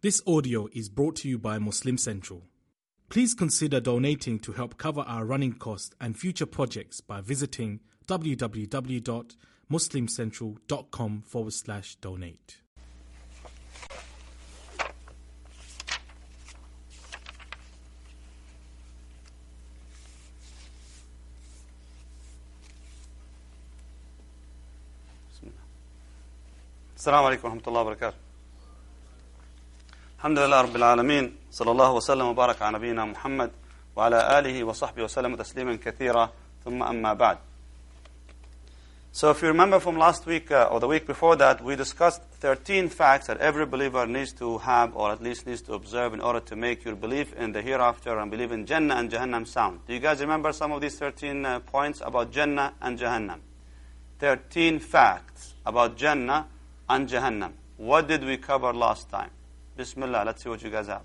This audio is brought to you by Muslim Central. Please consider donating to help cover our running costs and future projects by visiting www.muslimcentral.com forward slash donate. السلام عليكم ورحمة الله وبركاته الحمد لله رب العالمين صلى الله وسلم وبارك على نبينا محمد وعلى آله وصحبه وسلم تسليما كثيرا ثم أما بعد So if you remember from last week uh, or the week before that, we discussed 13 facts that every believer needs to have or at least needs to observe in order to make your belief in the hereafter and believe in Jannah and Jahannam sound. Do you guys remember some of these 13 uh, points about Jannah and Jahannam? 13 facts about Jannah and Jahannam. What did we cover last time? Bismillah, let's see what you guys have.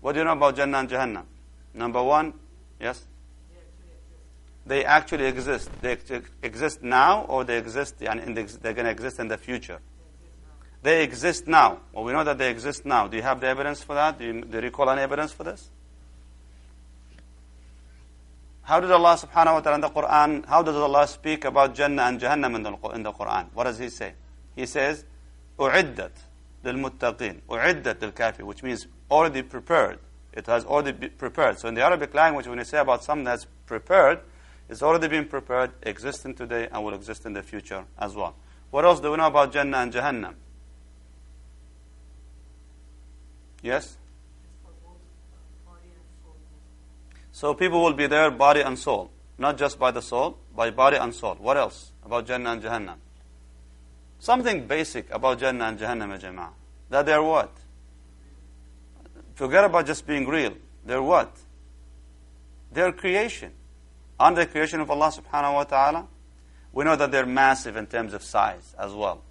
What do you know about Jannah and Jahannam? Number one, yes? They actually exist. They ex- exist now or they exist, and in the, they're going to exist in the future. They exist now. Well, we know that they exist now. Do you have the evidence for that? Do you, do you recall any evidence for this? How did Allah subhanahu wa ta'ala in the Quran, how does Allah speak about Jannah and Jahannam in the, in the Quran? What does He say? He says, أُعِدَّت لِلْمُتَّقِينَ أُعِدَّت لِلْكَافِرِ Which means already prepared. It has already been prepared. So in the Arabic language, when you say about something that's prepared, it's already been prepared, existing today, and will exist in the future as well. What else do we know about Jannah and Jahannam? Yes? So people will be there, body and soul. Not just by the soul, by body and soul. What else about Jannah and Jahannam? Something basic about Jannah and Jahannam, ya Jama'ah. That they're what? Forget about just being real. They're what? They're creation. Aren't they creation of Allah subhanahu wa ta'ala? We know that they're massive in terms of size as well.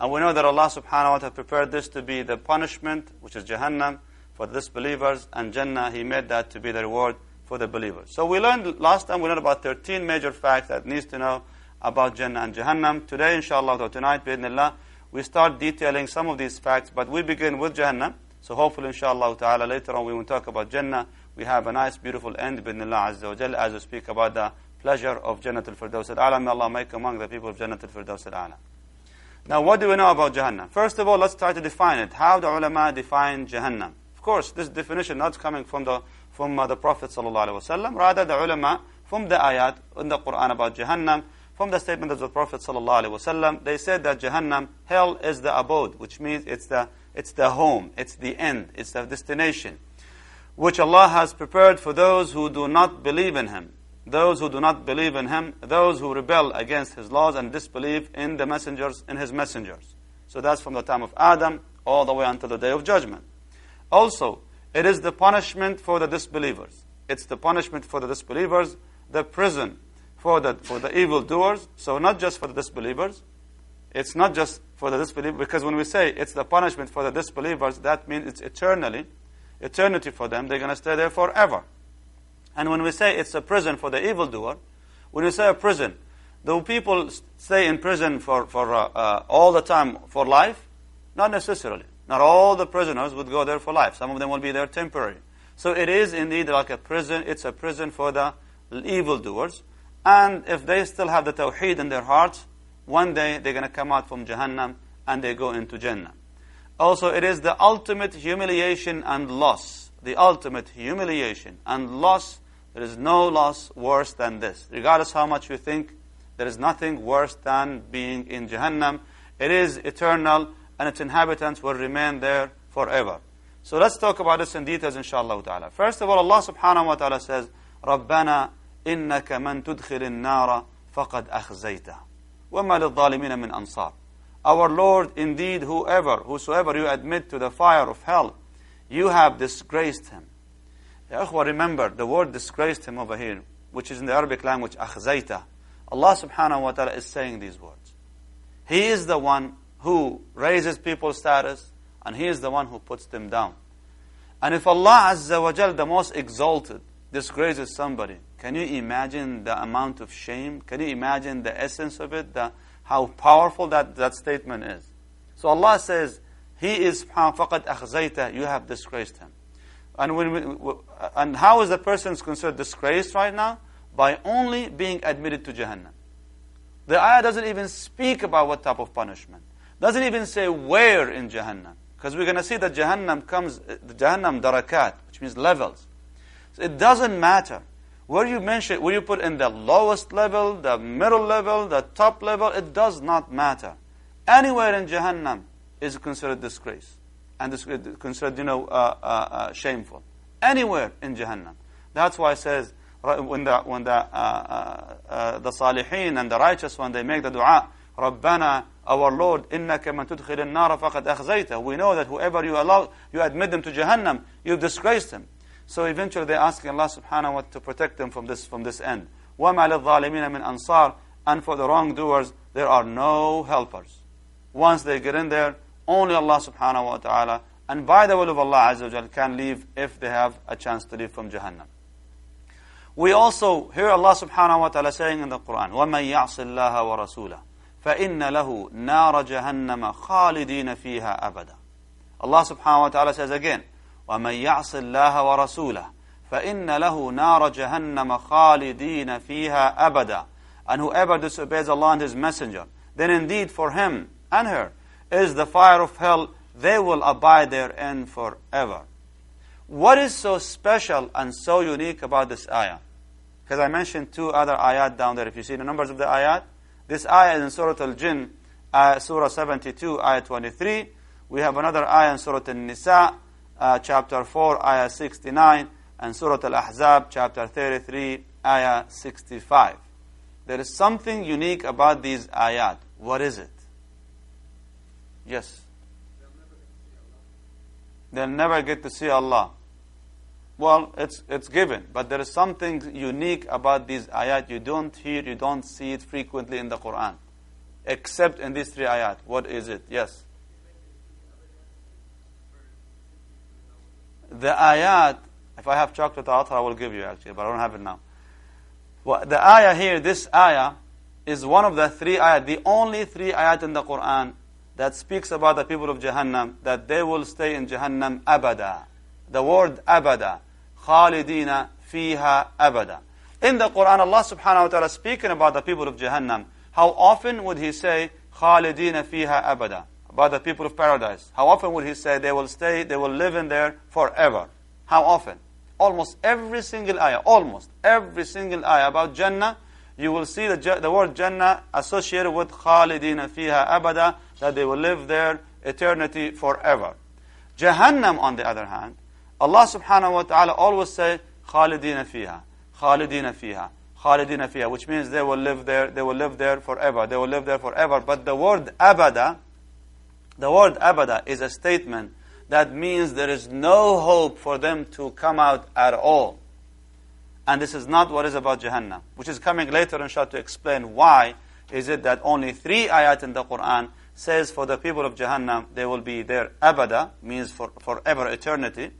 And we know that Allah subhanahu wa ta'ala prepared this to be the punishment, which is Jahannam, for the disbelievers, and Jannah, He made that to be the reward for the believers. So we learned, last time we learned about 13 major facts that needs to know about Jannah and Jahannam. Today, inshallah, or tonight, bi'idhnillah, we start detailing some of these facts, but we begin with Jahannam. So hopefully, inshallah ta'ala, later on we will talk about Jannah. We have a nice, beautiful end, bi'idhnillah azza wa jal, as we speak about the pleasure of Jannah al-Firdaus al-A'la. May Allah make among the people of Jannah al-Firdaus al-A'la. Now, what do we know about Jahannam? First of all, let's try to define it. How do ulama define Jahannam? Of course, this definition not coming from the from uh, the Prophet sallallahu alaihi wasallam. Rather, the ulama from the ayat in the Quran about Jahannam, from the statement of the Prophet wasallam, they said that Jahannam, hell is the abode, which means it's the it's the home, it's the end, it's the destination, which Allah has prepared for those who do not believe in Him, those who do not believe in Him, those who rebel against His laws and disbelieve in the messengers, in His messengers. So that's from the time of Adam all the way until the day of judgment. Also, it is the punishment for the disbelievers. It's the punishment for the disbelievers, the prison for the for the evildoers. So not just for the disbelievers. It's not just for the disbelievers, because when we say it's the punishment for the disbelievers, that means it's eternally, eternity for them. They're going to stay there forever. And when we say it's a prison for the evildoer, when we say a prison, do people stay in prison for, for uh, uh, all the time for life? Not necessarily. Not all the prisoners would go there for life. Some of them will be there temporary. So it is indeed like a prison. It's a prison for the evildoers. And if they still have the tawheed in their hearts, one day they're going to come out from Jahannam and they go into Jannah. Also, it is the ultimate humiliation and loss. The ultimate humiliation and loss. There is no loss worse than this. Regardless how much you think, there is nothing worse than being in Jahannam. It is eternal and its inhabitants will remain there forever. So let's talk about this in details inshallah ta'ala. First of all, Allah subhanahu wa ta'ala says, رَبَّنَا إِنَّكَ مَن تُدْخِلِ النَّارَ فَقَدْ أَخْزَيْتَهُ وَمَا لِلظَّالِمِينَ مِنْ أَنصَارٍ Our Lord, indeed, whoever, whosoever you admit to the fire of hell, you have disgraced him. Ya akhwa, remember, the word disgraced him over here, which is in the Arabic language, أخزيته. Allah subhanahu wa ta'ala is saying these words. He is the one who raises people's status, and He is the one who puts them down. And if Allah Azza wa Jal, the most exalted, disgraces somebody, can you imagine the amount of shame? Can you imagine the essence of it? The, how powerful that, that statement is? So Allah says, he is فَقَدْ أَخْزَيْتَ You have disgraced him. And, when we, and how is the person considered disgraced right now? By only being admitted to Jahannam. The ayah doesn't even speak about what type of punishment. Doesn't even say where in Jahannam. Because we're going to see that Jahannam comes, the Jahannam darakat, which means levels. So it doesn't matter. Where you mention, where you put in the lowest level, the middle level, the top level, it does not matter. Anywhere in Jahannam is considered disgrace and is uh, considered, you know, uh, uh, uh, shameful. Anywhere in Jahannam. That's why it says when the when the uh, uh, the salihin and the righteous when they make the du'a, Rabbana, our Lord, inna man tudkhil an-nar faqad akhzayta. We know that whoever you allow, you admit them to Jahannam, you've disgraced them. So eventually they're asking Allah subhanahu wa ta'ala to protect them from this, from this end. وَمَا لِلظَّالِمِينَ مِنْ أَنصَارٍ And for the wrongdoers, there are no helpers. Once they get in there, only Allah subhanahu wa ta'ala, and by the will of Allah azza wa can leave if they have a chance to leave from Jahannam. We also hear Allah subhanahu wa ta'ala saying in the Quran, وَمَنْ يَعْصِ اللَّهَ وَرَسُولَهُ فَإِنَّ لَهُ نَارَ جَهَنَّمَ خَالِدِينَ فِيهَا أَبَدًا Allah subhanahu wa ta'ala says again, ومن يعص الله ورسوله فإن له نار جهنم خالدين فيها أبدا and whoever disobeys Allah and His Messenger then indeed for him and her is the fire of hell they will abide therein forever what is so special and so unique about this ayah because I mentioned two other ayat down there if you see the numbers of the ayat this ayah is in Surah Al-Jinn uh, Surah 72 ayah 23 we have another ayah in Surah Al-Nisa uh, chapter 4, ayah 69, and Surah Al-Ahzab, chapter 33, ayah 65. There is something unique about these ayat. What is it? Yes. They'll never get to see Allah. Well, it's, it's given, but there is something unique about these ayat. You don't hear, you don't see it frequently in the Quran, except in these three ayat. What is it? Yes. The ayat, if I have chocolate out, I will give you actually, but I don't have it now. Well, the ayah here, this ayah, is one of the three ayat, the only three ayat in the Quran that speaks about the people of Jahannam, that they will stay in Jahannam abada. The word abada, khalidina fiha abada. In the Quran, Allah subhanahu wa ta'ala speaking about the people of Jahannam, how often would He say, khalidina fiha abada? By the people of paradise. How often would he say they will stay, they will live in there forever? How often? Almost every single ayah, almost every single ayah about Jannah, you will see the, the word Jannah associated with Khalidina fiha abada, that they will live there eternity forever. Jahannam, on the other hand, Allah subhanahu wa ta'ala always say Khalidina fiha, Khalidina fiha, Khalidina fiha, which means they will live there, they will live there forever, they will live there forever. But the word abada, the word abada is a statement that means there is no hope for them to come out at all. And this is not what is about Jahannam, which is coming later inshallah to explain why is it that only three ayat in the Quran says for the people of Jahannam they will be there abada, means for forever eternity.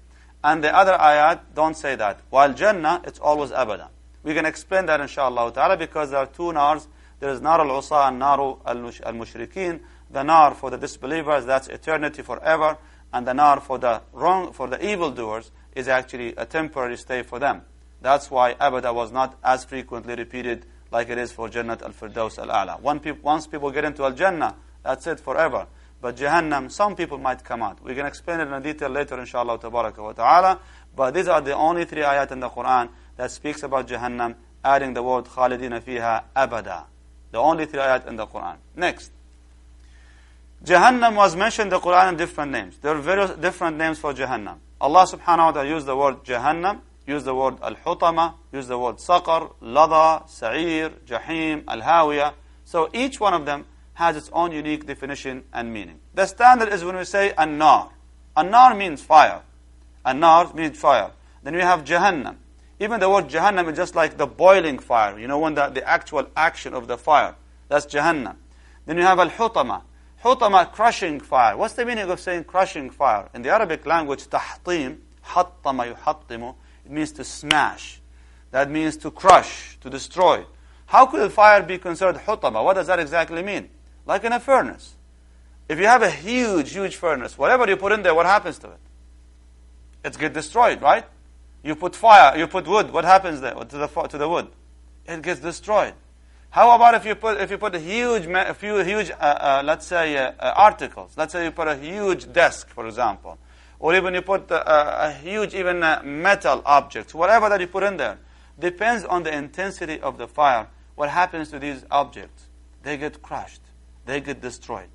And the other ayat don't say that. While Jannah, it's always abada. We can explain that inshallah ta'ala because there are two nars. There is nar al-usa and nar al-mushrikeen. The nar for the disbelievers, that's eternity forever. And the nar for the wrong, for the evildoers is actually a temporary stay for them. That's why abada was not as frequently repeated like it is for Jannat al-Firdaus al-A'la. Once people get into al-Jannah, that's it forever. But Jahannam, some people might come out. We can explain it in detail later, inshallah, tabaraka wa ta'ala. But these are the only three ayat in the Quran that speaks about Jahannam, adding the word khalidina fiha abada. The only three ayat in the Quran. Next. Jahannam was mentioned in the Quran in different names. There are various different names for Jahannam. Allah subhanahu wa ta'ala used the word Jahannam, used the word Al-Hutama, used the word Saqar, Lada, Sa'ir, Jahim, Al-Hawiya. So each one of them has its own unique definition and meaning. The standard is when we say An-Nar. An-Nar means fire. An-Nar means fire. Then we have Jahannam. Even the word Jahannam is just like the boiling fire. You know, when the, the actual action of the fire. That's Jahannam. Then you have Al-Hutama. Hutama, crushing fire. What's the meaning of saying crushing fire? In the Arabic language, tahtim, hattama yuhattimu, it means to smash. That means to crush, to destroy. How could fire be considered hutama? What does that exactly mean? Like in a furnace. If you have a huge, huge furnace, whatever you put in there, what happens to it? It gets destroyed, right? You put fire, you put wood, what happens there to the, to the wood? It gets destroyed. How about if you put if you put a huge a few huge uh, uh, let's say uh, uh, articles? Let's say you put a huge desk, for example, or even you put uh, a huge even uh, metal object, whatever that you put in there, depends on the intensity of the fire. What happens to these objects? They get crushed, they get destroyed.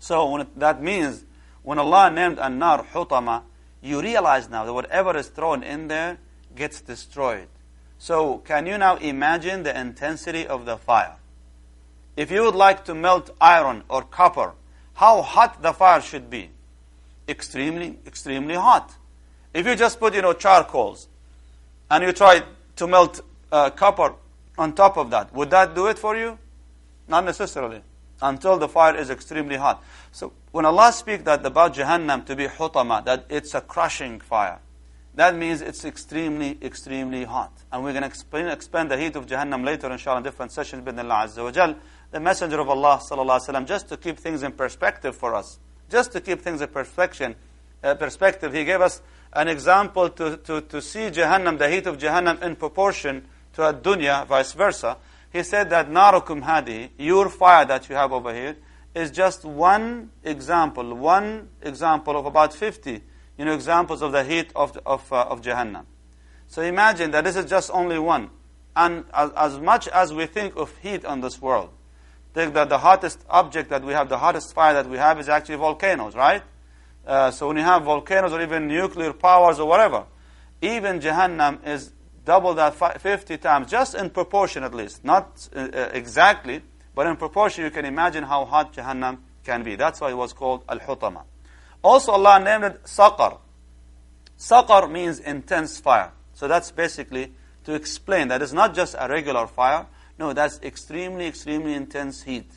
So it, that means when Allah named An-Nar Hutama, you realize now that whatever is thrown in there gets destroyed. So can you now imagine the intensity of the fire? If you would like to melt iron or copper, how hot the fire should be? Extremely, extremely hot. If you just put, you know, charcoals and you try to melt uh, copper on top of that, would that do it for you? Not necessarily until the fire is extremely hot. So when Allah speaks that about Jahannam to be hutama, that it's a crushing fire, that means it's extremely, extremely hot. And we're going to explain, expand the heat of Jahannam later, inshallah, in different sessions, bi'idhnillah Azza wa Jal. The Messenger of Allah, sallallahu alaihi wasallam, just to keep things in perspective for us, just to keep things in perspective, uh, perspective, he gave us an example to, to, to see Jahannam, the heat of Jahannam in proportion to a dunya, vice versa. He said that narukum hadi, your fire that you have over here, is just one example, one example of about 50, you know, examples of the heat of, of, uh, of Jahannam. So imagine that this is just only one. And as, as much as we think of heat on this world, think that the hottest object that we have, the hottest fire that we have is actually volcanoes, right? Uh, so when you have volcanoes or even nuclear powers or whatever, even Jahannam is double that 50 times, just in proportion at least. Not uh, uh, exactly, but in proportion you can imagine how hot Jahannam can be. That's why it was called Al-Hutama. Also Allah named it Saqar. Saqar means intense fire. So that's basically to explain that it's not just a regular fire. No, that's extremely, extremely intense heat.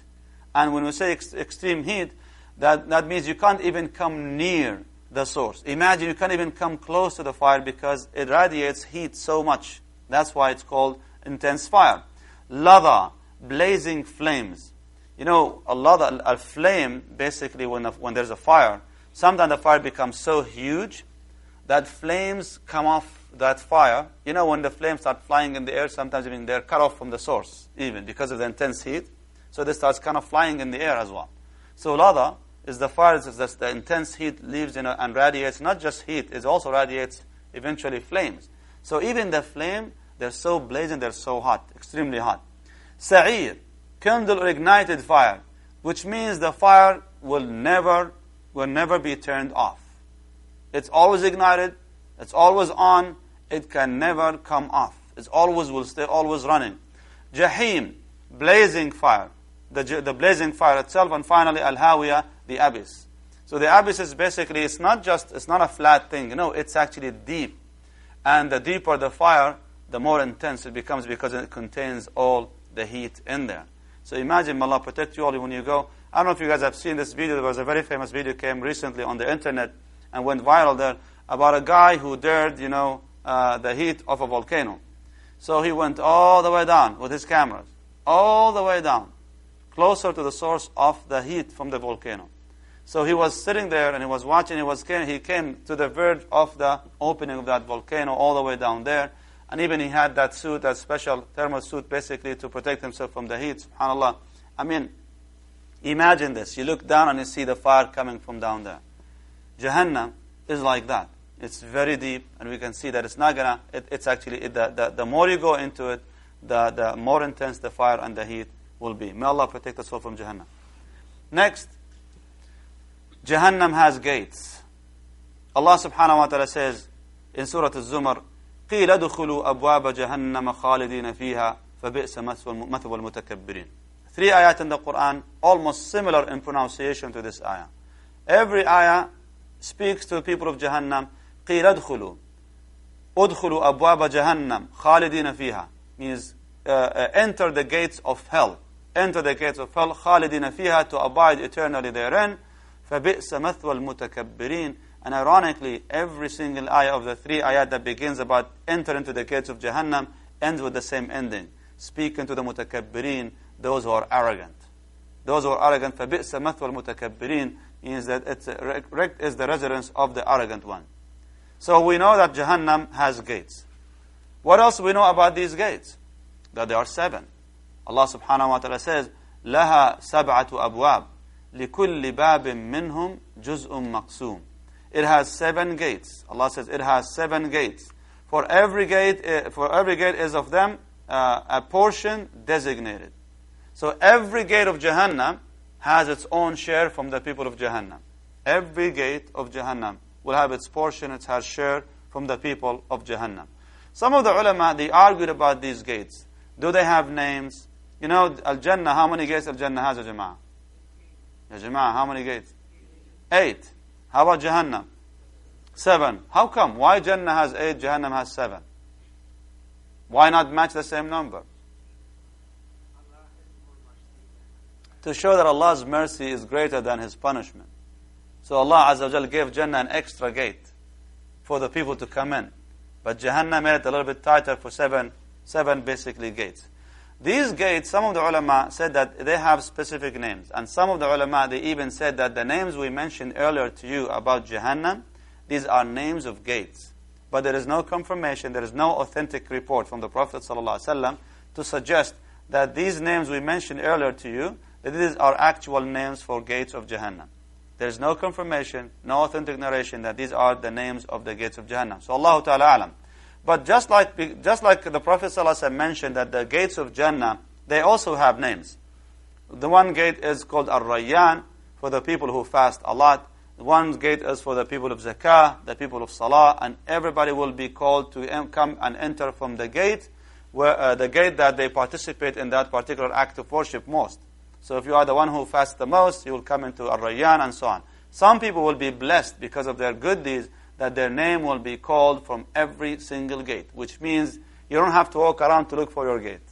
And when we say ex extreme heat, that, that means you can't even come near the source. Imagine you can't even come close to the fire because it radiates heat so much. That's why it's called intense fire. Lava, blazing flames. You know, a lava, a flame, basically when, a, when there's a fire, sometimes the fire becomes so huge that flames come off that fire. You know, when the flames start flying in the air, sometimes even they're cut off from the source, even because of the intense heat. So they start kind of flying in the air as well. So lava, is the fire that the intense heat leaves in and radiates not just heat, it also radiates eventually flames. So even the flame, they're so blazing, they're so hot, extremely hot. Sa'ir, kindle or ignited fire, which means the fire will never, will never be turned off. It's always ignited, it's always on, it can never come off. It's always will stay always running. Jahim, blazing fire. The, the blazing fire itself, and finally Al-Hawiyah, the abyss. So the abyss is basically, it's not just, it's not a flat thing. No, it's actually deep. And the deeper the fire, the more intense it becomes because it contains all the heat in there. So imagine, Allah protect you all when you go. I don't know if you guys have seen this video. There was a very famous video came recently on the internet and went viral there about a guy who dared, you know, uh, the heat of a volcano. So he went all the way down with his cameras, all the way down, closer to the source of the heat from the volcano. So he was sitting there and he was watching. He was he came to the verge of the opening of that volcano, all the way down there, and even he had that suit, that special thermal suit, basically to protect himself from the heat. Subhanallah. I mean, imagine this: you look down and you see the fire coming from down there. Jahannam is like that. It's very deep, and we can see that it's not gonna. It, it's actually it, the, the the more you go into it, the the more intense the fire and the heat will be. May Allah protect us all from Jahannam. Next. Jahannam has gates. Allah subhanahu wa ta'ala says in Surah Al-Zumar, قِيلَ ادْخُلُوا أَبْوَابَ جَهَنَّمَ خَالِدِينَ فِيهَا فَبِئْسَ مَثْوَى الْمُتَكَبِّرِينَ Three ayat in the Quran, almost similar in pronunciation to this ayah. Every ayah speaks to the people of Jahannam, قِيلَ ادْخُلُوا ادْخُلُوا أَبْوَابَ جَهَنَّمَ خَالِدِينَ فِيهَا Means, uh, uh, enter the gates of hell. Enter the gates of hell, خَالِدِينَ فِيهَا To abide eternally therein. فَبِئْسَ مَثْوَى الْمُتَكَبِّرِينَ And ironically, every single ayah of the three ayat that begins about enter into the gates of Jahannam ends with the same ending. Speak unto the mutakabbirin, those who are arrogant. Those who are arrogant, فَبِئْسَ مَثْوَ الْمُتَكَبِّرِينَ means that it's a, is the residence of the arrogant one. So we know that Jahannam has gates. What else we know about these gates? That there are seven. Allah subhanahu wa ta'ala says, لَهَا سَبْعَةُ أَبْوَابٍ لِكُلِّ بَابٍ مِّنْهُمْ جُزْءٌ مَقْسُومٌ It has seven gates. Allah says it has seven gates. For every gate, eh, for every gate is of them uh, a portion designated. So every gate of Jahannam has its own share from the people of Jahannam. Every gate of Jahannam will have its portion, its has share from the people of Jahannam. Some of the ulama, they argued about these gates. Do they have names? You know, Al-Jannah, how many gates Al-Jannah has, Ya Jama'ah? Jama'ah, how many gates? Eight. How about Jahannam? Seven. How come? Why Jannah has eight, Jahannam has seven? Why not match the same number? To show that Allah's mercy is greater than His punishment. So Allah Azza wa gave Jannah an extra gate for the people to come in. But Jahannam made it a little bit tighter for seven, seven basically gates. These gates, some of the ulama said that they have specific names. And some of the ulama, they even said that the names we mentioned earlier to you about Jahannam, these are names of gates. But there is no confirmation, there is no authentic report from the Prophet ﷺ to suggest that these names we mentioned earlier to you, that these are actual names for gates of Jahannam. There is no confirmation, no authentic narration that these are the names of the gates of Jahannam. So Allah Ta'ala alam. But just like, just like the Prophet ﷺ mentioned that the gates of Jannah, they also have names. The one gate is called Ar-Rayyan, for the people who fast a lot. One gate is for the people of Zakah, the people of Salah, and everybody will be called to come and enter from the gate, where uh, the gate that they participate in that particular act of worship most. So if you are the one who fasts the most, you will come into Ar-Rayyan and so on. Some people will be blessed because of their good deeds, that their name will be called from every single gate, which means you don't have to walk around to look for your gate.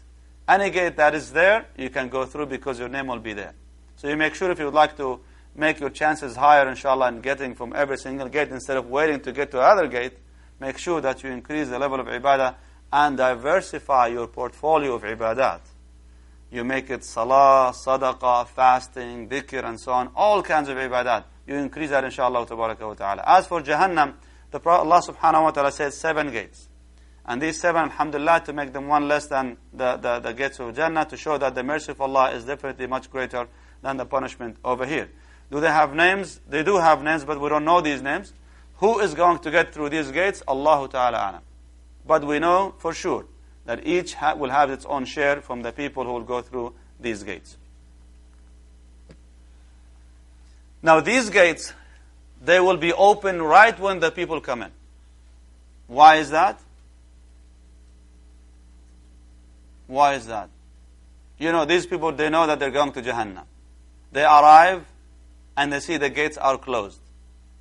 Any gate that is there, you can go through because your name will be there. So you make sure if you would like to make your chances higher, inshallah, in getting from every single gate instead of waiting to get to another gate, make sure that you increase the level of ibadah and diversify your portfolio of ibadat. You make it salah, sadaqah, fasting, dhikr, and so on, all kinds of ibadat you increase that inshallah ta'ala. As for Jahannam, the Allah subhanahu wa ta'ala says seven gates. And these seven, alhamdulillah, to make them one less than the, the, the gates of Jannah, to show that the mercy of Allah is definitely much greater than the punishment over here. Do they have names? They do have names, but we don't know these names. Who is going to get through these gates? Allah Ta'ala alam. But we know for sure that each ha will have its own share from the people who will go through these gates. Now these gates, they will be open right when the people come in. Why is that? Why is that? You know, these people, they know that they're going to Jahannam. They arrive and they see the gates are closed.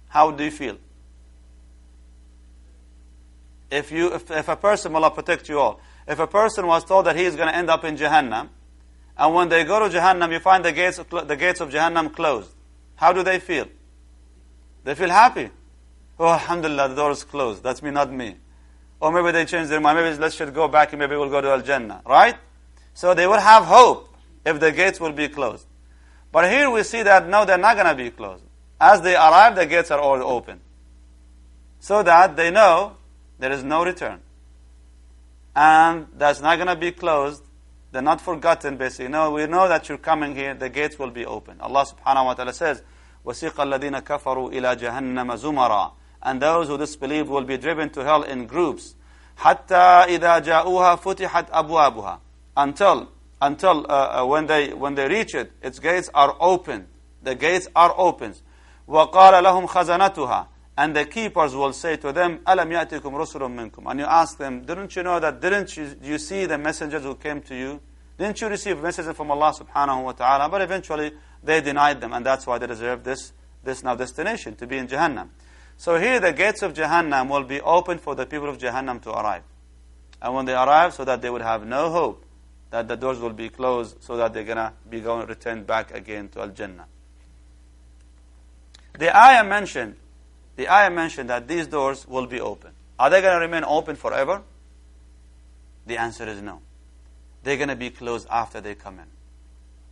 How do you feel? If you, if, if a person, Allah protect you all, if a person was told that he is going to end up in Jahannam, and when they go to Jahannam, you find the gates, the gates of Jahannam closed. How do they feel? They feel happy. Oh, alhamdulillah, the door is closed. That's me, not me. Or maybe they change their mind. Maybe let's should go back and maybe we'll go to Al-Jannah. Right? So they will have hope if the gates will be closed. But here we see that no, they're not going to be closed. As they arrive, the gates are all open. So that they know there is no return And that's not going to be closed they're not forgotten, basically. No, we know that you're coming here. The gates will be open. Allah subhanahu wa ta'ala says, وَسِيقَ الَّذِينَ كَفَرُوا إِلَى جَهَنَّمَ زُمَرًا And those who disbelieve will be driven to hell in groups. حَتَّى إِذَا جَاءُوهَا فُتِحَتْ أَبْوَابُهَا Until, until uh, uh, when, they, when they reach it, its gates are open. The gates are open. وَقَالَ لَهُمْ خَزَنَتُهَا and the keepers will say to them, أَلَمْ يَأْتِكُمْ رُسُلٌ مِّنْكُمْ And you ask them, didn't you know that, didn't you, you see the messengers who came to you? Didn't you receive messages from Allah subhanahu wa ta'ala? But eventually they denied them and that's why they deserve this, this now destination, to be in Jahannam. So here the gates of Jahannam will be open for the people of Jahannam to arrive. And when they arrive, so that they would have no hope that the doors will be closed, so that they're going to be going returned back again to Al-Jannah. The ayah mentioned the ayah mentioned that these doors will be open. Are they going to remain open forever? The answer is no. They're going to be closed after they come in.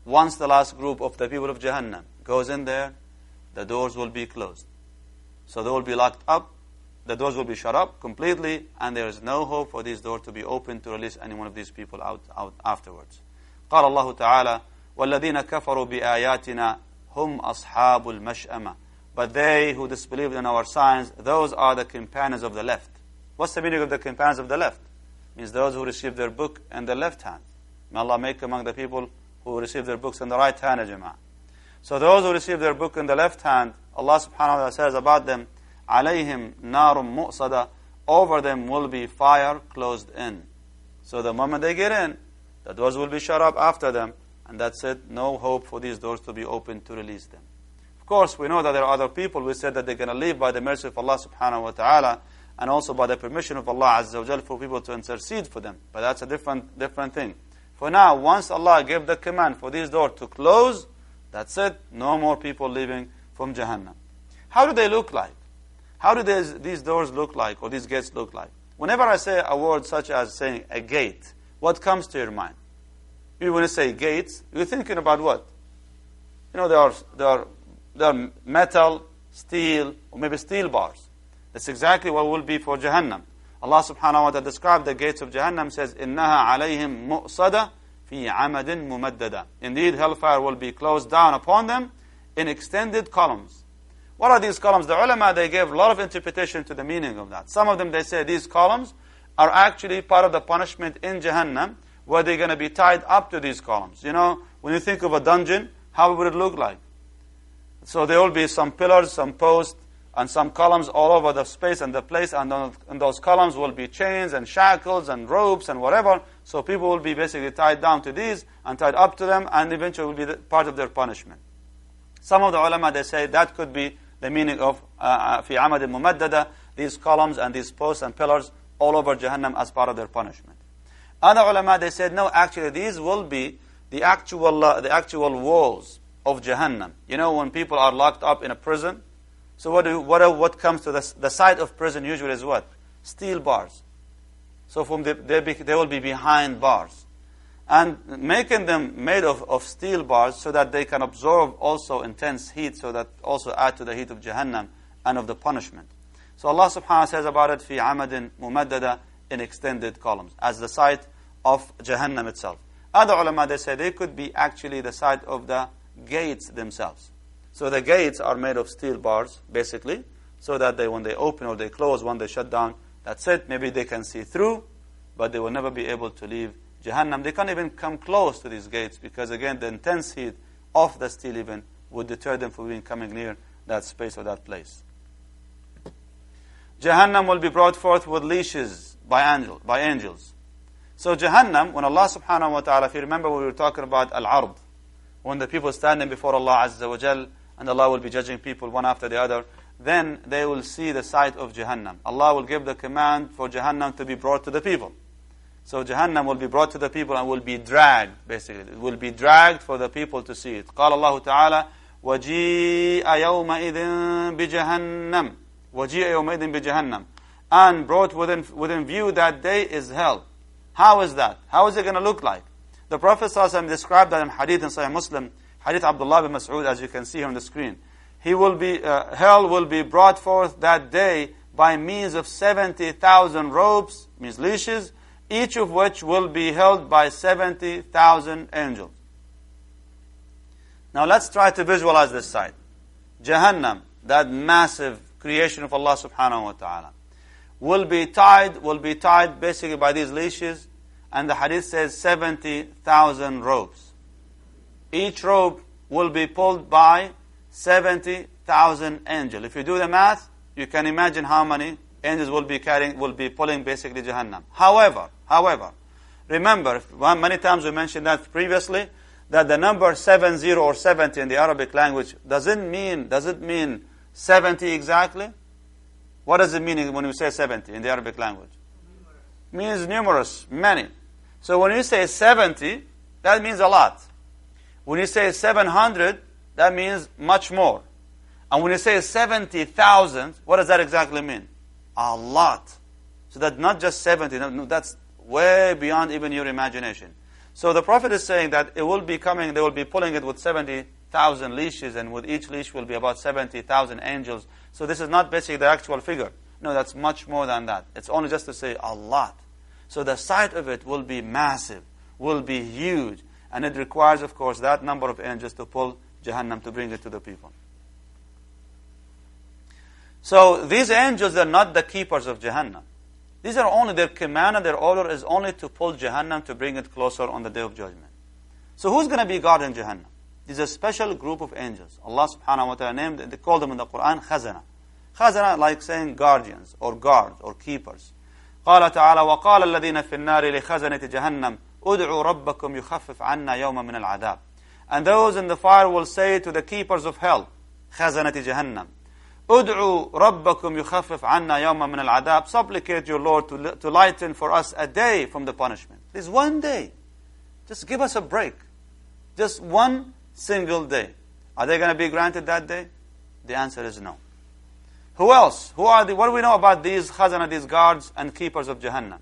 once the last group of the people of Jahannam goes in there, the doors will be closed. So they will be locked up, the doors will be shut up completely, and there is no hope for these doors to be opened to release any one of these people out, out afterwards. قال الله تعالى والذين كفروا بآياتنا هم أصحاب المشأمة But they who disbelieved in our signs, those are the companions of the left. What's the meaning of the companions of the left? It means those who receive their book in the left hand. May Allah make among the people who receive their books in the right hand, Jama'ah. So those who receive their book in the left hand, Allah subhanahu wa ta'ala says about them, عَلَيْهِمْ نَارٌ مُؤْصَدَةٌ Over them will be fire closed in. So the moment they get in, the doors will be shut up after them, and that's it. No hope for these doors to be opened to release them. Of course, we know that there are other people who said that they're going to live by the mercy of Allah subhanahu wa ta'ala, and also by the permission of Allah azza wa for people to intercede for them. But that's a different, different thing. For now, once Allah gave the command for these doors to close, that's it. No more people leaving from Jahannam. How do they look like? How do these, these doors look like or these gates look like? Whenever I say a word such as saying a gate, what comes to your mind? You when you say gates, you're thinking about what? You know, there are, there are, there are metal, steel, or maybe steel bars. That's exactly what will be for Jahannam. Allah subhanahu wa ta'ala described the gates of Jahannam, says, إِنَّهَا عَلَيْهِمْ مُؤْصَدَةً في عمد ممددة. Indeed, hellfire will be closed down upon them in extended columns. What are these columns? The ulama, they gave a lot of interpretation to the meaning of that. Some of them, they say these columns are actually part of the punishment in Jahannam, where they're going to be tied up to these columns. You know, when you think of a dungeon, how would it look like? So there will be some pillars, some posts, and some columns all over the space and the place, and, and those columns will be chains and shackles and ropes and whatever. So people will be basically tied down to these and tied up to them, and eventually will be the, part of their punishment. Some of the ulama they say that could be the meaning of fi amad mumaddada, these columns and these posts and pillars all over Jahannam as part of their punishment. Other ulama they said no, actually these will be the actual uh, the actual walls of Jahannam. You know when people are locked up in a prison so what, do, what, what comes to the, the side of prison usually is what? Steel bars. So from the, they, they will be behind bars. And making them made of, of steel bars so that they can absorb also intense heat, so that also add to the heat of Jahannam and of the punishment. So Allah subhanahu wa ta'ala says about it, fi amadin mumaddada, in extended columns, as the site of Jahannam itself. Other ulama, they say they could be actually the site of the gates themselves. So the gates are made of steel bars, basically, so that they, when they open or they close, when they shut down, that's it. Maybe they can see through, but they will never be able to leave Jahannam. They can't even come close to these gates because, again, the intense heat of the steel even would deter them from even coming near that space or that place. Jahannam will be brought forth with leashes by, angel, by angels. So Jahannam, when Allah subhanahu wa ta'ala, if you remember we were talking about al-ard, when the people standing before Allah azza wa jal, and Allah will be judging people one after the other, then they will see the sight of Jahannam. Allah will give the command for Jahannam to be brought to the people. So Jahannam will be brought to the people and will be dragged, basically. It will be dragged for the people to see it. قال الله تعالى وَجِيءَ يَوْمَئِذٍ بِجَهَنَّمْ وَجِيءَ يَوْمَئِذٍ بِجَهَنَّمْ And brought within, within view that day is hell. How is that? How is it going to look like? The Prophet ﷺ described that in hadith in Sahih Muslim, Hadith Abdullah bin Mas'ud, as you can see here on the screen. He will be, uh, hell will be brought forth that day by means of 70,000 ropes, means leashes, each of which will be held by 70,000 angels. Now let's try to visualize this sight. Jahannam, that massive creation of Allah subhanahu wa ta'ala, will be tied, will be tied basically by these leashes, and the hadith says 70,000 ropes. Each rope will be pulled by 70,000 angels. If you do the math, you can imagine how many angels will be carrying, will be pulling basically Jahannam. However, however, remember, many times we mentioned that previously, that the number 70 or 70 in the Arabic language doesn't mean, does it mean 70 exactly? What does it mean when we say 70 in the Arabic language? Numerous. Means numerous, many. So when you say 70, that means a lot. When you say 700, that means much more. And when you say 70,000, what does that exactly mean? A lot. So that's not just 70, no, that's way beyond even your imagination. So the Prophet is saying that it will be coming, they will be pulling it with 70,000 leashes, and with each leash will be about 70,000 angels. So this is not basically the actual figure. No, that's much more than that. It's only just to say a lot. So the sight of it will be massive, will be huge. And it requires, of course, that number of angels to pull Jahannam to bring it to the people. So these angels are not the keepers of Jahannam. These are only their command and their order is only to pull Jahannam to bring it closer on the day of judgment. So who's going to be guarding Jahannam? Are a special group of angels. Allah subhanahu wa ta'ala named, they call them in the Quran khazana. Khazana like saying guardians or guards or keepers. قال تعالى وقال الذين في النار لخزنة جهنم ادعوا ربكم يخفف عنا يوم من العذاب And those in the fire will say to the keepers of hell خزنة جهنم ادعوا ربكم يخفف عنا يوم من العذاب Supplicate your Lord to, to lighten for us a day from the punishment. This one day. Just give us a break. Just one single day. Are they going to be granted that day? The answer is no. Who else? Who are the, what do we know about these khazana, these guards and keepers of Jahannam?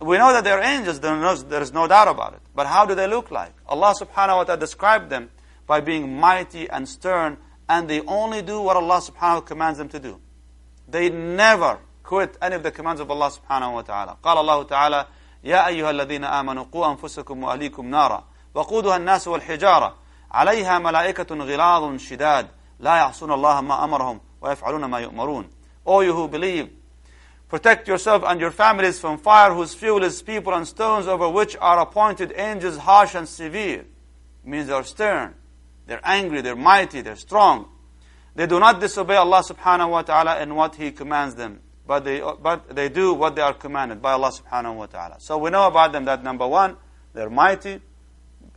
We know that they're angels, there is no doubt about it. But how do they look like? Allah subhanahu wa ta'ala described them by being mighty and stern, and they only do what Allah subhanahu wa ta'ala commands them to do. They never quit any of the commands of Allah subhanahu wa ta'ala. قال الله تعالى يا أيها الذين آمنوا قوا أنفسكم وأهليكم نارا وقودها الناس والحجارة عليها ملائكة غلاظ شداد لا يعصون الله ما أمرهم وَيَفْعَلُونَ مَا يُؤْمَرُونَ O you who believe, protect yourself and your families from fire whose fuel is people and stones over which are appointed angels harsh and severe. It means they're stern, they're angry, they're mighty, they're strong. They do not disobey Allah subhanahu wa ta'ala in what He commands them, but they, but they do what they are commanded by Allah subhanahu wa ta'ala. So we know about them that number one, they're mighty.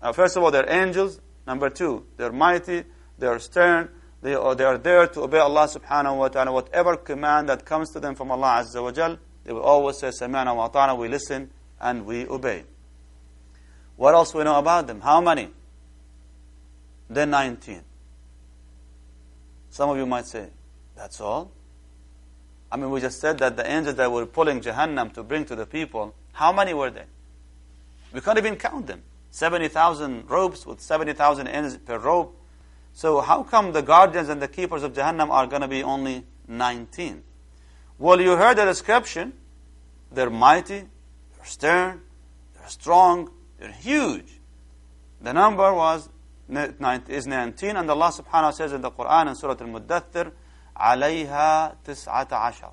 Uh, first of all, they're angels. Number two, they're mighty, they're stern, they are, they are there to obey Allah subhanahu wa ta'ala. Whatever command that comes to them from Allah azza wa jal, they will always say, Sami'na wa ta'ana, we listen and we obey. What else we know about them? How many? Then 19. Some of you might say, that's all? I mean, we just said that the angels that were pulling Jahannam to bring to the people, how many were they? We can't even count them. 70,000 ropes with 70,000 angels per rope. So how come the guardians and the keepers of Jahannam are going to be only 19? Well, you heard the description. They're mighty, they're stern, they're strong, they're huge. The number was is 19, and Allah subhanahu wa ta'ala says in the Quran in Surah Al-Muddathir, عليها تسعة عشر.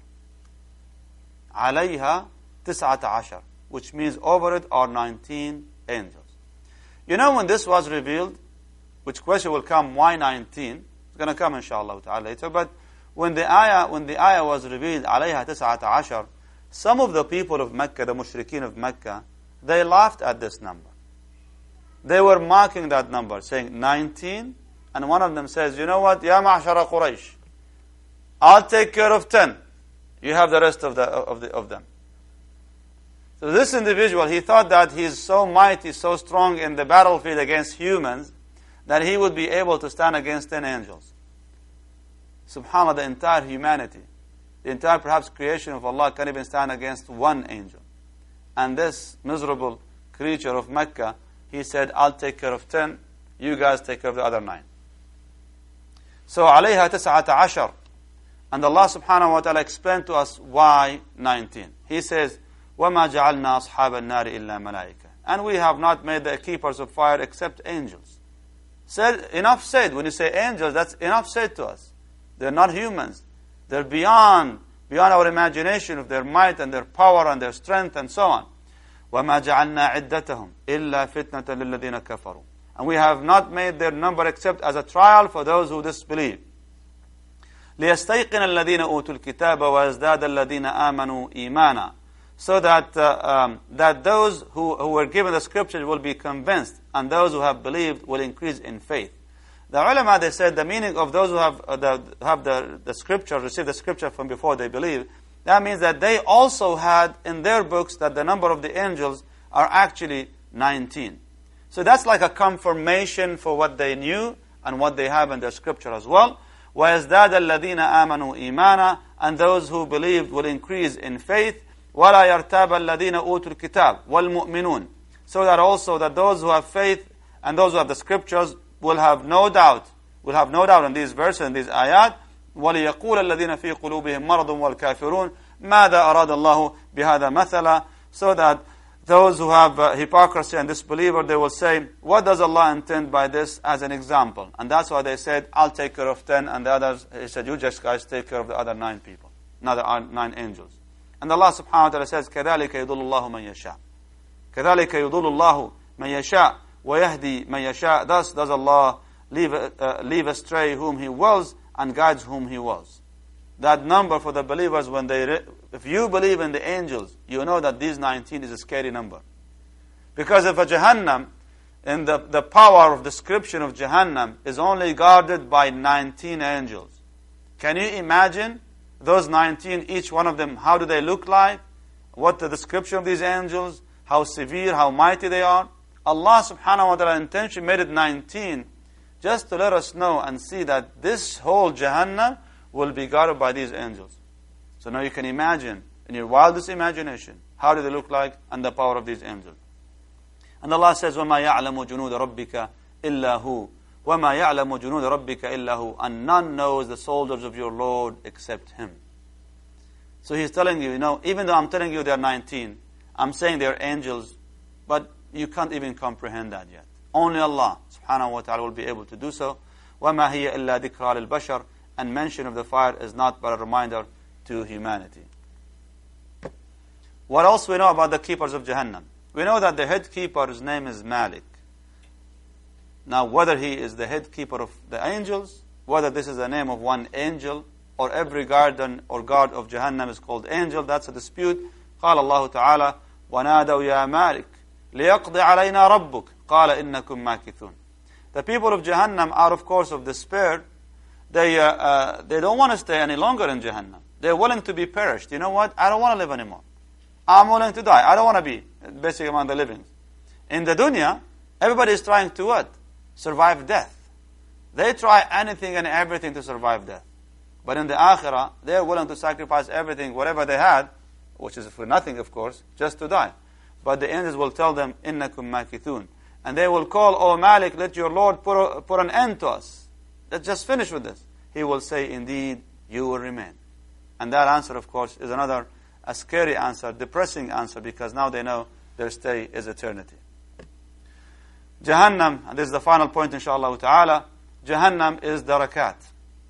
عليها تسعة عشر, which means over it are 19 angels. You know when this was revealed, which question will come, why 19? It's going to come inshallah later. But when the ayah, when the ayah was revealed, alayha tis'ata ashar, some of the people of Mecca, the mushrikeen of Mecca, they laughed at this number. They were mocking that number, saying 19, and one of them says, you know what, Ya ma'ashara Quraysh, I'll take care of 10. You have the rest of, the, of, the, of them. So this individual, he thought that he's so mighty, so strong in the battlefield against humans, that he would be able to stand against ten angels. Subhanallah, the entire humanity, the entire perhaps creation of Allah can even stand against one angel. And this miserable creature of Mecca, he said, I'll take care of ten, you guys take care of the other nine. So, alayha tis'ata ashar. And Allah subhanahu wa ta'ala explained to us why 19. He says, وَمَا جَعَلْنَا أَصْحَابَ النَّارِ إِلَّا مَلَائِكَةً And we have not made the keepers of fire except angels. Said, enough said. When you say angels, that's enough said to us. They're not humans. They're beyond, beyond our imagination of their might and their power and their strength and so on. وَمَا جَعَلْنَا عِدَّتَهُمْ إِلَّا فِتْنَةً لِلَّذِينَ كَفَرُوا And we have not made their number except as a trial for those who disbelieve. لِيَسْتَيْقِنَ الَّذِينَ أُوتُوا الْكِتَابَ وَيَزْدَادَ الَّذِينَ آمَنُوا إِيمَانًا so that, uh, um, that those who, who were given the scriptures will be convinced, and those who have believed will increase in faith. The ulama, they said the meaning of those who have, uh, the, have the, the scripture, received the scripture from before they believe, that means that they also had in their books that the number of the angels are actually 19. So that's like a confirmation for what they knew and what they have in their scripture as well. وَيَزْدَادَ الَّذِينَ آمَنُوا إِيمَانًا And those who believed will increase in faith. ولا يرتاب الذين أوتوا الكتاب والمؤمنون so that also that those who have faith and those who have the scriptures will have no doubt, will have no doubt in these verses and these ayat. وَلِيَقُولَ الَّذِينَ فِي قُلُوبِهِم مَرَضٌ وَالْكَافِرُونَ مَاذَا أَرَادَ اللَّهُ بِهَذَا مَثَلًا So that those who have uh, hypocrisy and disbeliever, they will say, what does Allah intend by this as an example? And that's why they said, I'll take care of ten, and the others, he said, you just guys take care of the other nine people, another nine angels. And Allah subhanahu wa ta'ala says, كَذَلِكَ يُضُلُّ اللَّهُ مَنْ يَشَاءُ كَذَلِكَ يُضُلُّ اللَّهُ مَنْ يَشَاءُ وَيَهْدِي مَنْ يَشَاءُ Thus does Allah leave, uh, leave astray whom He wills and guides whom He wills. That number for the believers, when they, re- if you believe in the angels, you know that these 19 is a scary number. Because if a Jahannam, in the, the power of description of Jahannam, is only guarded by 19 angels. Can you imagine those 19, each one of them, how do they look like? What the description of these angels? How severe, how mighty they are? Allah subhanahu wa ta'ala intention made it 19 just to let us know and see that this whole Jahannam will be guarded by these angels. So now you can imagine, in your wildest imagination, how do they look like and the power of these angels. And Allah says, وَمَا يَعْلَمُ جُنُودَ رَبِّكَ إِلَّا هُ وَمَا يَعْلَمُ جُنُودَ رَبِّكَ إِلَّا هُ And none knows the soldiers of your Lord except Him. So He's telling you, you know, even though I'm telling you they're 19, I'm saying they're angels, but you can't even comprehend that yet. Only Allah subhanahu wa ta'ala will be able to do so. وَمَا هِيَ إِلَّا ذِكْرَى لِلْبَشَرِ And mention of the fire is not but a reminder to humanity. What else we know about the keepers of Jahannam? We know that the head keeper's name is Malik. Now, whether he is the head keeper of the angels, whether this is the name of one angel, or every garden or guard of Jahannam is called angel, that's a dispute. قال الله تعالى ونادوا يا مالك ليقضي علينا ربك قال إنكم ماكثون The people of Jahannam, out of course of despair, they, uh, uh, they don't want to stay any longer in Jahannam. They're willing to be perished. You know what? I don't want to live anymore. I'm willing to die. I don't want to be basically among the living. In the dunya, everybody is trying to what? survive death. They try anything and everything to survive death. But in the akhirah, they're willing to sacrifice everything, whatever they had, which is for nothing, of course, just to die. But the angels will tell them, "Innakum makithun," and they will call, "O Malik, let your Lord put, a, put an end to us. Let's just finish with this." He will say, "Indeed, you will remain." And that answer, of course, is another a scary answer, depressing answer, because now they know their stay is eternity. Jahannam, and this is the final point, inshallah ta'ala, Jahannam is darakat.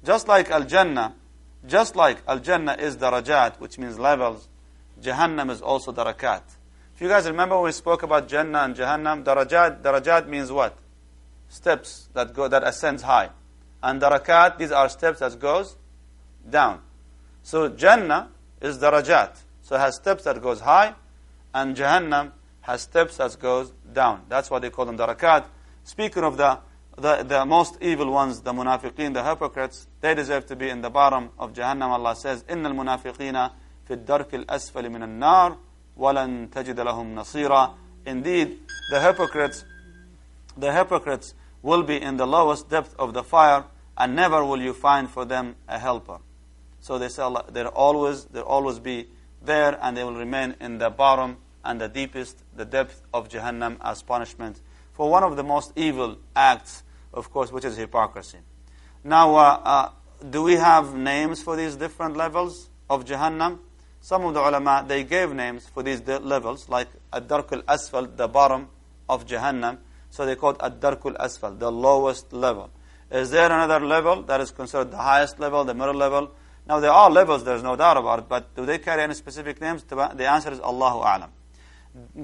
Just like Al-Jannah, just like Al-Jannah is darajat, which means levels, Jahannam is also darakat. If you guys remember when we spoke about Jannah and Jahannam, darajat, darajat means what? Steps that go, that ascends high. And darakat, these are steps that goes down. So Jannah is darajat. So it has steps that goes high, and Jahannam has steps that goes down. That's why they call them darakat. Speaking of the, the, the most evil ones, the munafiqeen, the hypocrites, they deserve to be in the bottom of Jahannam. Allah says, إِنَّ الْمُنَافِقِينَ فِي الدَّرْكِ الْأَسْفَلِ مِنَ النَّارِ وَلَن تَجِدَ لَهُمْ نَصِيرًا Indeed, the hypocrites, the hypocrites will be in the lowest depth of the fire, and never will you find for them a helper. So they say Allah, they'll always, they'll always be there, and they will remain in the bottom and the deepest, the depth of Jahannam as punishment for one of the most evil acts, of course, which is hypocrisy. Now, uh, uh, do we have names for these different levels of Jahannam? Some of the ulama, they gave names for these levels, like Ad-Dark al-Asfal, the bottom of Jahannam. So they called Ad-Dark al-Asfal, the lowest level. Is there another level that is considered the highest level, the middle level? Now there are levels, there's no doubt about it, but do they carry any specific names? The answer is Allahu A'lam.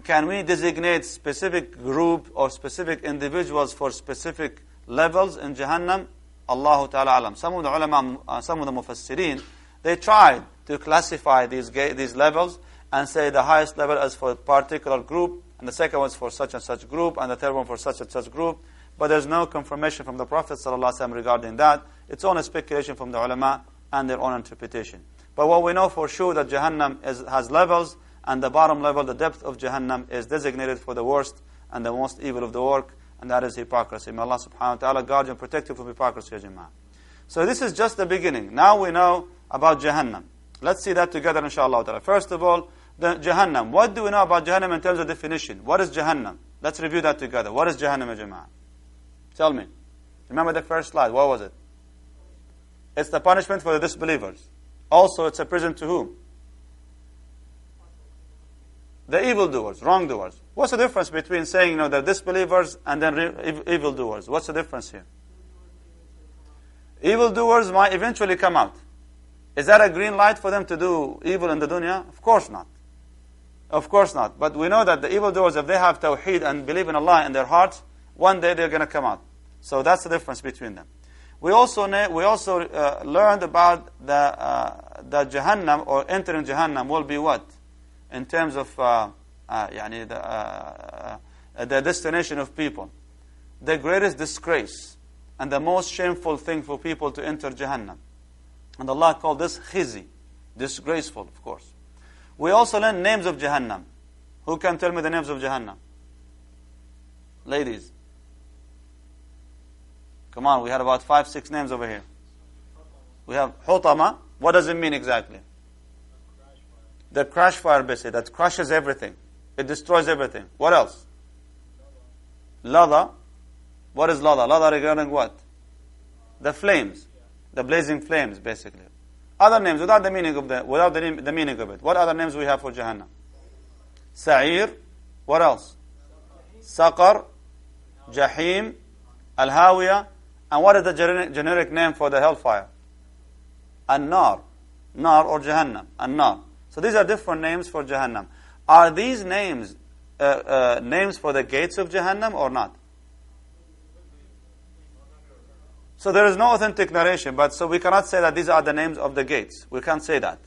Can we designate specific group or specific individuals for specific levels in Jahannam? Allahu Ta'ala Alam. Some of the ulama, uh, some of the mufassirin, they tried to classify these, these levels and say the highest level is for a particular group, and the second one is for such and such group, and the third one for such and such group. But there's no confirmation from the Prophet ﷺ regarding that. It's only speculation from the ulama and their own interpretation. But what we know for sure that Jahannam is, has levels, and the bottom level, the depth of Jahannam, is designated for the worst and the most evil of the work, and that is hypocrisy. May Allah subhanahu wa ta'ala guard and protect you from hypocrisy, Jama'ah. So this is just the beginning. Now we know about Jahannam. Let's see that together, inshallah. First of all, the Jahannam. What do we know about Jahannam in terms of definition? What is Jahannam? Let's review that together. What is Jahannam, Jama'ah? Tell me. Remember the first slide. What was it? It's the punishment for the disbelievers. Also, it's a prison to whom? The evildoers, wrongdoers. What's the difference between saying, you know, the disbelievers and then evildoers? What's the difference here? Evildoers might eventually come out. Is that a green light for them to do evil in the dunya? Of course not. Of course not. But we know that the evildoers, if they have tawheed and believe in Allah in their hearts, one day they're going to come out. So that's the difference between them. We also we also uh, learned about the uh, the Jahannam or entering Jahannam will be what in terms of uh, uh, يعني the, uh, uh, the destination of people. The greatest disgrace and the most shameful thing for people to enter Jahannam. And Allah called this khizi, disgraceful, of course. We also learn names of Jahannam. Who can tell me the names of Jahannam? Ladies. Come on, we had about five, six names over here. We have Hutama. What does it mean exactly? The crash fire, basically, that crushes everything. It destroys everything. What else? Lada. What is Lada? Lada regarding what? The flames. The blazing flames, basically. Other names, without the meaning of the, without the, the meaning of it. What other names we have for Jahannam? Sa'ir. What else? Saqar. Jahim. Al-Hawiya. And what is the generic name for the hellfire? An-Nar. Nar or Jahannam. An-Nar. So these are different names for Jahannam. Are these names uh, uh, names for the gates of Jahannam or not? So there is no authentic narration, but so we cannot say that these are the names of the gates. We can't say that.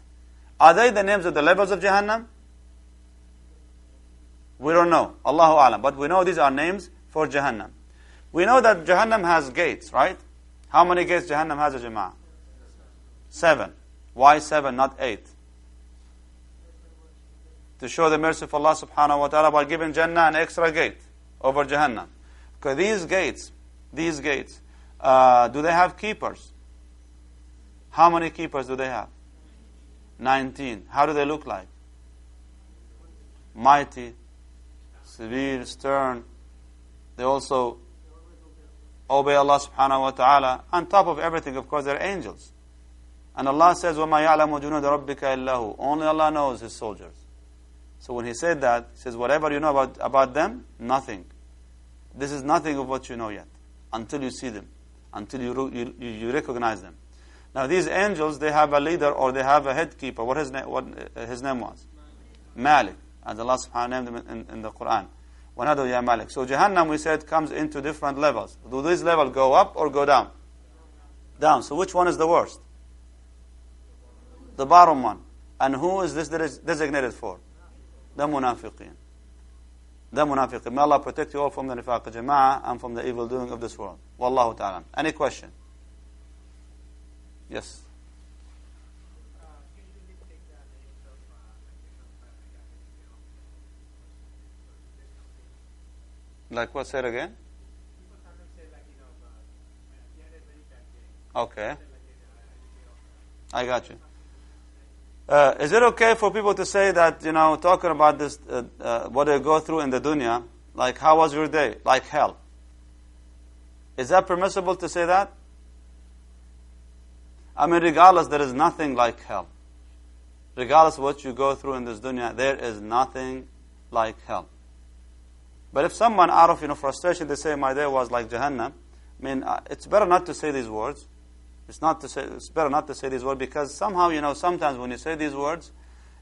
Are they the names of the levels of Jahannam? We don't know. Allahu Alam. But we know these are names for Jahannam. We know that Jahannam has gates, right? How many gates Jahannam has a Jama'ah? Seven. Why seven, not eight? To show the mercy of Allah subhanahu wa ta'ala by giving Jannah an extra gate over Jahannam. Because these gates, these gates, uh, do they have keepers? How many keepers do they have? 19. How do they look like? Mighty, severe, stern. They also obey Allah subhanahu wa ta'ala. On top of everything, of course, they're angels. And Allah says, وَمَا يَعْلَمُ جُنُودَ رَبِّكَ إِلَّهُ Only Allah knows His soldiers. So when He said that, He says, whatever you know about, about them, nothing. This is nothing of what you know yet, until you see them, until you, you, you recognize them. Now these angels, they have a leader or they have a head keeper. What his, name, what his name was? Malik. As Allah subhanahu wa ta'ala named him in, in the Quran. وَنَادَوْا يَا Malik. So Jahannam, we said, comes into different levels. Do these levels go up or go down? Down. So which one is the worst? The bottom one. And who is this designated for? The munafiqeen. The munafiqeen. May Allah protect you all from the nifaq jama'ah and from the evil doing of this world. Wallahu ta'ala. Any question? Yes. Like what? Say it again. Okay. I got you. Uh, is it okay for people to say that, you know, talking about this, uh, uh, what they go through in the dunya, like, how was your day? Like hell. Is that permissible to say that? I mean, regardless, there is nothing like hell. Regardless what you go through in this dunya, there is nothing like hell. But if someone out of you know frustration they say my day was like Jahannam, I mean uh, it's better not to say these words. It's not to say it's better not to say these words because somehow you know sometimes when you say these words,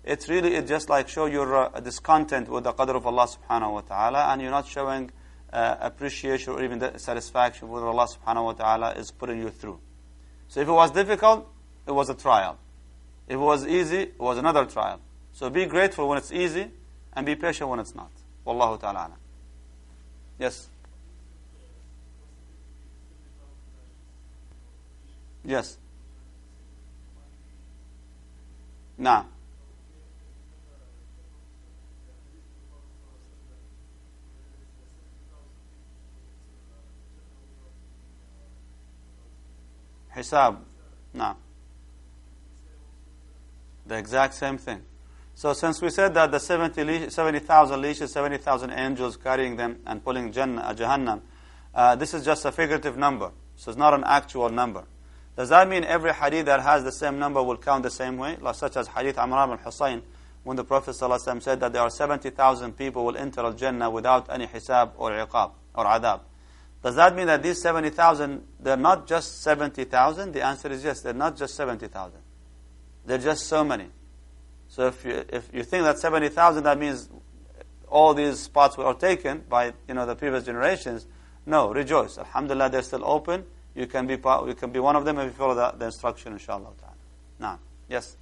it's really it just like show your uh, discontent with the qadr of Allah subhanahu wa taala and you're not showing uh, appreciation or even satisfaction with what Allah subhanahu wa taala is putting you through. So if it was difficult, it was a trial. If it was easy, it was another trial. So be grateful when it's easy and be patient when it's not. Wallahu ta'ala. Yes. Yes. Now. Hisab. Now. The exact same thing. So since we said that the 70,000 70, leashes, 70,000 angels carrying them and pulling Jannah, Jahannam, uh, this is just a figurative number. So it's not an actual number. Does that mean every hadith that has the same number will count the same way? Like such as hadith Amran al-Husayn, when the Prophet ﷺ said that there are 70,000 people will enter al-Jannah without any hisab or iqab or adab. Does that mean that these 70,000, they're not just 70,000? The answer is yes, they're not just 70,000. They're just so many. So if you, if you think that 70,000, that means all these spots were taken by you know the previous generations. No, rejoice. Alhamdulillah, they're still open. You can be part, you can be one of them if you follow the, the instruction, inshallah. Now, yes.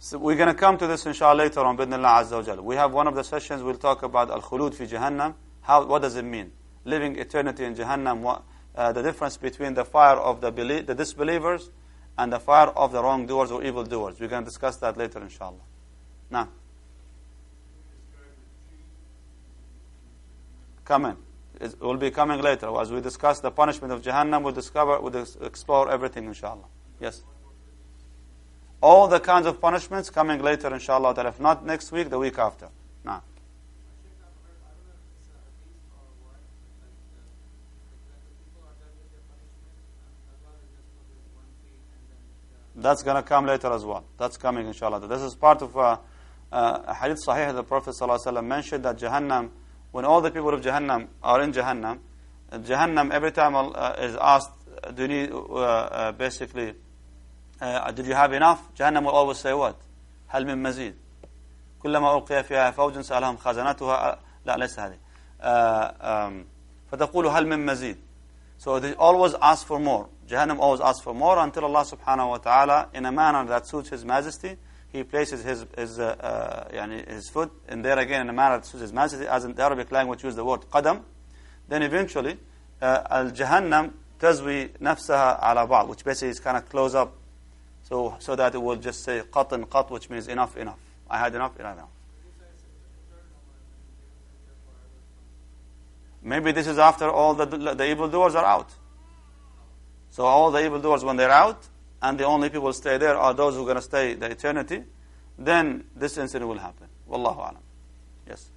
So we're going to come to this inshallah later on, bi'idhnillah azza wa We have one of the sessions, we'll talk about al-khulud fi jahannam. How, what does it mean? Living eternity in jahannam, what, uh, the difference between the fire of the, the disbelievers and the fire of the wrongdoers or evildoers. We're going to discuss that later inshallah. Now. coming It will be coming later. As we discuss the punishment of Jahannam, we'll discover, we'll explore everything inshallah. Yes. All the kinds of punishments coming later, inshallah. That if not next week, the week after. Nah. That's going to come later as well. That's coming, inshallah. This is part of uh, uh, a hadith sahih the Prophet ﷺ mentioned that Jahannam, when all the people of Jahannam are in Jahannam, Jahannam every time uh, is asked, do you need, uh, uh, basically, uh, did you have enough? Jahannam will always say what? هل من مزيد كلما ألقي فيها فوج سألهم خزنتها لا ليس هذه فتقول هل من مزيد So they always ask for more. Jahannam always asks for more until Allah subhanahu wa ta'ala, in a manner that suits His Majesty, he places His, his, uh, uh, his foot and there again in a manner that His Majesty, as in the Arabic language use the word qadam. Then eventually, uh, al-Jahannam tazwi nafsaha ala ba'd, which basically is kind of close up so, so that it will just say qat and qat, which means enough, enough. I had enough, enough. Maybe this is after all the, the evildoers are out. So all the evil evildoers, when they're out, and the only people stay there are those who are going to stay the eternity, then this incident will happen. Wallahu alam. Yes.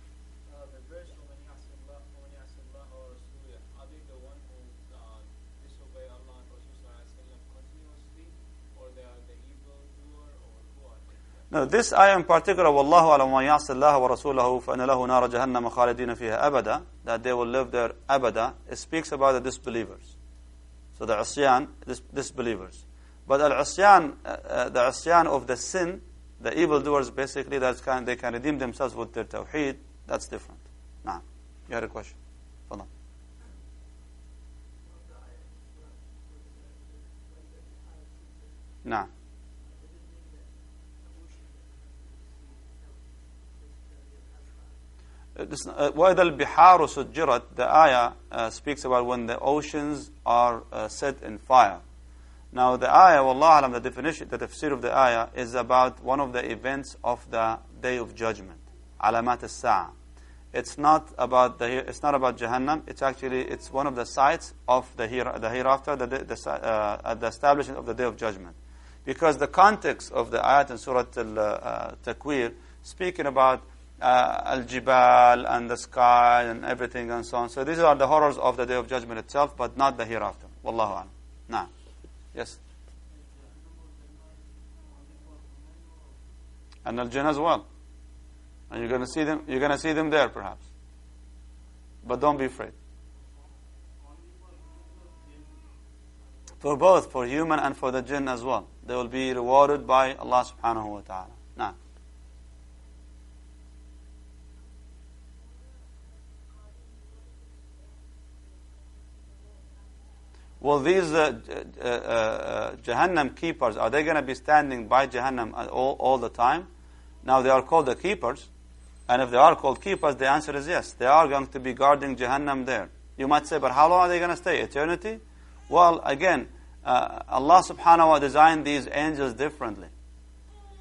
No, this ayah in particular, وَاللَّهُ عَلَى مَا يَعْصِ اللَّهَ وَرَسُولَهُ فَإِنَّ لَهُ نَارَ جَهَنَّمَ خَالِدِينَ فِيهَا أَبَدًا That they will live there abada. It speaks about the disbelievers. So the asyan, dis- disbelievers. But al-asyan, uh, uh, the asyan of the sin, the evildoers basically, that's kind, they can redeem themselves with their tawheed, that's different. Now, you had a question? Hold on. Nah. وَإِذَا الْبِحَارُ سُجِّرَتْ The ayah uh, speaks about when the oceans are uh, set in fire. Now the ayah, Wallah alam, the definition, the tafsir of the ayah is about one of the events of the Day of Judgment. Alamat al-Sa'a. It's not about the it's not about Jahannam. It's actually it's one of the sites of the here the hereafter, the the, uh, the establishment of the Day of Judgment, because the context of the ayat in Surah Al-Takwir uh, speaking about uh, al-jibal and the sky and everything and so on. So these are the horrors of the day of judgment itself, but not the hereafter. Wallahu a'lam. Now, yes. And al-jinn as well. And you're going to see them. You're going to see them there, perhaps. But don't be afraid. For both, for human and for the jinn as well. They will be rewarded by Allah subhanahu wa ta'ala. Now. Well, these uh, uh, uh, Jahannam keepers, are they going to be standing by Jahannam all, all the time? Now, they are called the keepers. And if they are called keepers, the answer is yes. They are going to be guarding Jahannam there. You might say, but how long are they going to stay? Eternity? Well, again, uh, Allah subhanahu wa ta'ala designed these angels differently.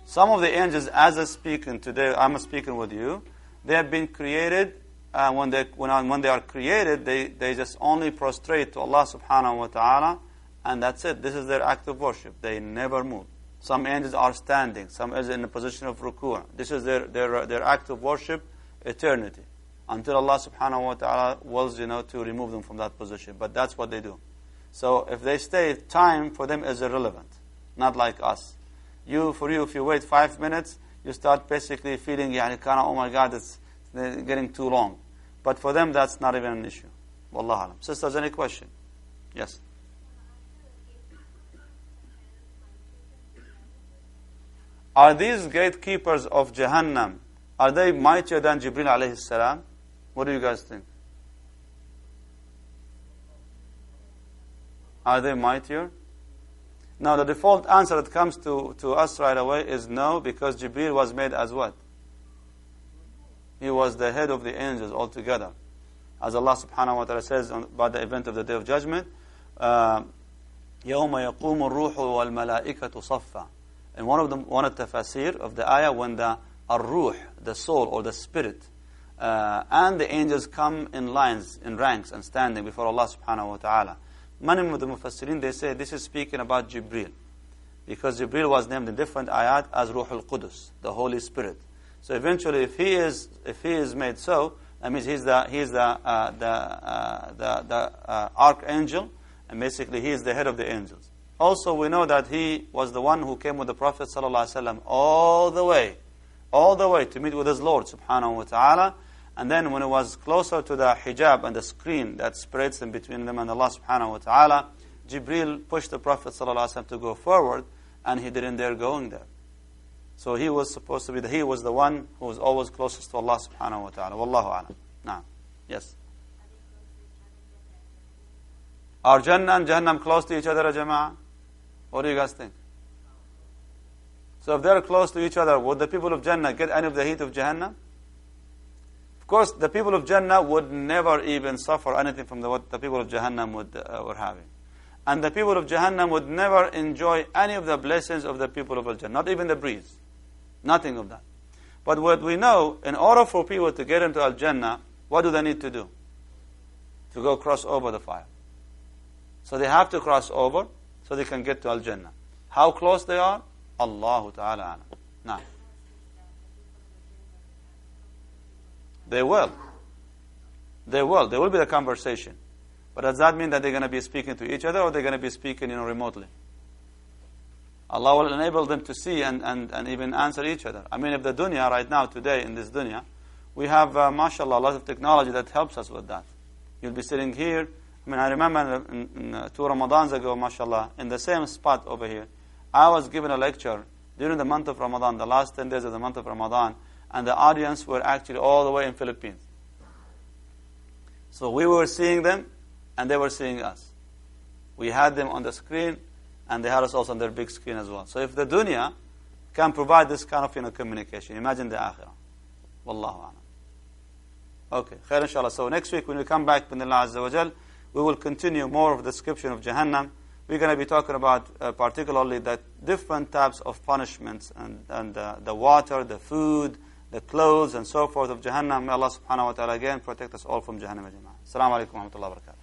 Some of the angels, as I'm speaking today, I'm speaking with you, they have been created and when they when, uh, when they are created, they, they just only prostrate to Allah subhanahu wa ta'ala and that's it. This is their act of worship. They never move. Some angels are standing, some is in the position of ruku'. This is their, their, their act of worship eternity. Until Allah subhanahu wa ta'ala wills, you know, to remove them from that position. But that's what they do. So if they stay, time for them is irrelevant. Not like us. You, for you, if you wait five minutes, you start basically feeling, yeah, kind of, oh my God, it's, getting too long. But for them, that's not even an issue. Wallah alam. Sisters, any question? Yes. Are these gatekeepers of Jahannam, are they mightier than Jibril alayhi salam? What do you guys think? Are they mightier? Now the default answer that comes to, to us right away is no, because Jibril was made as what? He was the head of the angels altogether. As Allah subhanahu wa ta'ala says about the event of the Day of Judgment, uh, يَوْمَ يَقُومُ الرُّوحُ وَالْمَلَائِكَةُ صَفًّا And one of the one of the tafsir of the ayah, when the ar-ruh, the soul or the spirit, uh, and the angels come in lines, in ranks, and standing before Allah subhanahu wa ta'ala. Many of the mufassirin, they say this is speaking about Jibril. Because Jibril was named in different ayat as Ruh al-Qudus, the Holy Spirit. So eventually, if he is if he is made so, that means he's the he's the uh, the uh, the, the uh, archangel, and basically he is the head of the angels. Also, we know that he was the one who came with the Prophet ﷺ all the way, all the way to meet with his Lord subhanahu wa taala. And then when it was closer to the hijab and the screen that spreads in between them and Allah subhanahu wa ta'ala, Jibril pushed the Prophet ﷺ to go forward, and he didn't dare going there. So he was supposed to be, the, he was the one who was always closest to Allah subhanahu wa ta'ala. Wallahu alam. Yes. Are Jannah and Jahannam close to each other, Jama'ah? What do you guys think? So if they're close to each other, would the people of Jannah get any of the heat of Jahannam? Of course, the people of Jannah would never even suffer anything from the, what the people of Jahannam would, uh, were having. And the people of Jahannam would never enjoy any of the blessings of the people of Al-Jannah, not even the breeze. Nothing of that. But what we know, in order for people to get into Al Jannah, what do they need to do? To go cross over the fire. So they have to cross over so they can get to Al Jannah. How close they are? Allahu Ta'ala. Now. They will. They will. There will be a conversation. But does that mean that they're going to be speaking to each other or they're going to be speaking you know, remotely? Allah will enable them to see and, and, and even answer each other. I mean, if the dunya right now, today, in this dunya, we have, uh, mashallah, a lot of technology that helps us with that. You'll be sitting here. I mean, I remember in, in, uh, two Ramadans ago, mashallah, in the same spot over here, I was given a lecture during the month of Ramadan, the last 10 days of the month of Ramadan, and the audience were actually all the way in Philippines. So we were seeing them, and they were seeing us. We had them on the screen, and they had us also on their big screen as well. So if the dunya can provide this kind of you know, communication, imagine the akhirah. Wallahu a'lam. Okay, khair inshallah. So next week when we come back with Allah Azza wa Jal, we will continue more of the description of Jahannam. We're going to be talking about uh, particularly the different types of punishments and, and uh, the water, the food, the clothes and so forth of Jahannam. May Allah subhanahu wa ta'ala again protect us all from Jahannam. Assalamu alaikum wa rahmatullahi wa barakatuh.